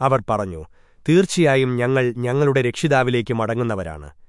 അവർ പറഞ്ഞു തീർച്ചയായും ഞങ്ങൾ ഞങ്ങളുടെ രക്ഷിതാവിലേക്ക് മടങ്ങുന്നവരാണ്.